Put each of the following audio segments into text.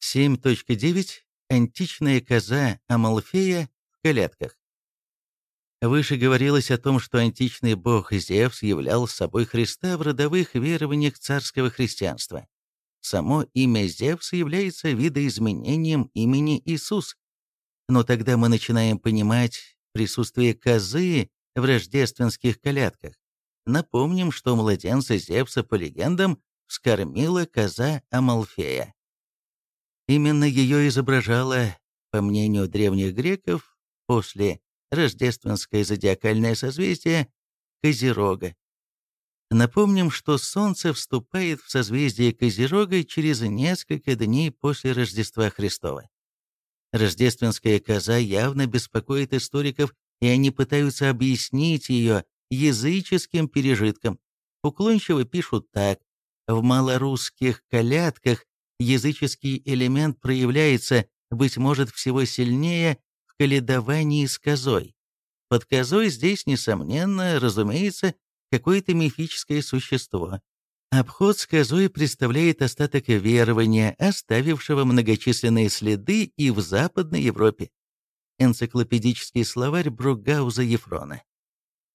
7.9. Античная коза Амалфея в колядках. Выше говорилось о том, что античный бог Зевс являл собой Христа в родовых верованиях царского христианства. Само имя Зевс является видоизменением имени Иисус. Но тогда мы начинаем понимать присутствие козы в рождественских колядках. Напомним, что младенца Зевса, по легендам, вскормила коза Амалфея. Именно ее изображала, по мнению древних греков, после рождественское зодиакальное созвездие Козерога. Напомним, что Солнце вступает в созвездие Козерога через несколько дней после Рождества Христова. Рождественская коза явно беспокоит историков, и они пытаются объяснить ее языческим пережитком. Уклончиво пишут так. В малорусских колядках языческий элемент проявляется, быть может, всего сильнее в каледовании с козой. Под козой здесь, несомненно, разумеется, какое-то мифическое существо. Обход с козой представляет остаток верования, оставившего многочисленные следы и в Западной Европе. Энциклопедический словарь Бругауза Ефрона.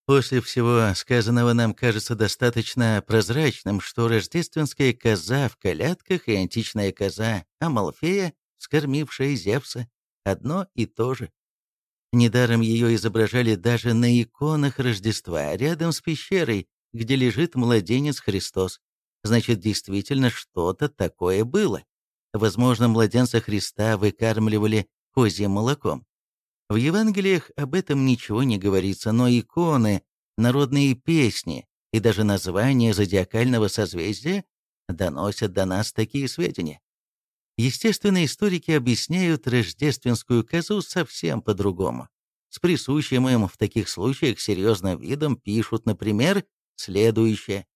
После всего сказанного нам кажется достаточно прозрачным, что рождественская коза в колядках и античная коза Амалфея, скормившая Зевса, одно и то же. Недаром ее изображали даже на иконах Рождества, рядом с пещерой, где лежит младенец Христос. Значит, действительно что-то такое было. Возможно, младенца Христа выкармливали козьим молоком. В Евангелиях об этом ничего не говорится, но иконы, народные песни и даже название зодиакального созвездия доносят до нас такие сведения. Естественно, историки объясняют рождественскую козу совсем по-другому. С присущим им в таких случаях серьезным видом пишут, например, следующее.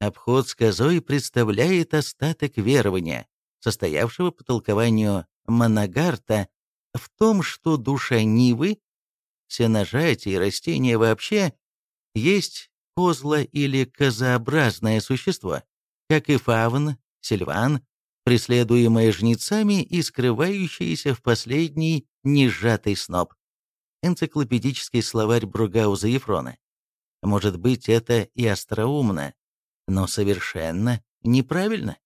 Обход с козой представляет остаток верования, состоявшего по толкованию Моногарта в том, что душа Нивы, сеножатие и растения вообще, есть козло или козообразное существо, как и фавн, сильван, преследуемое жнецами и скрывающееся в последний нежатый сноп. Энциклопедический словарь Бругауза Ефрона. Может быть, это и остроумно, но совершенно неправильно.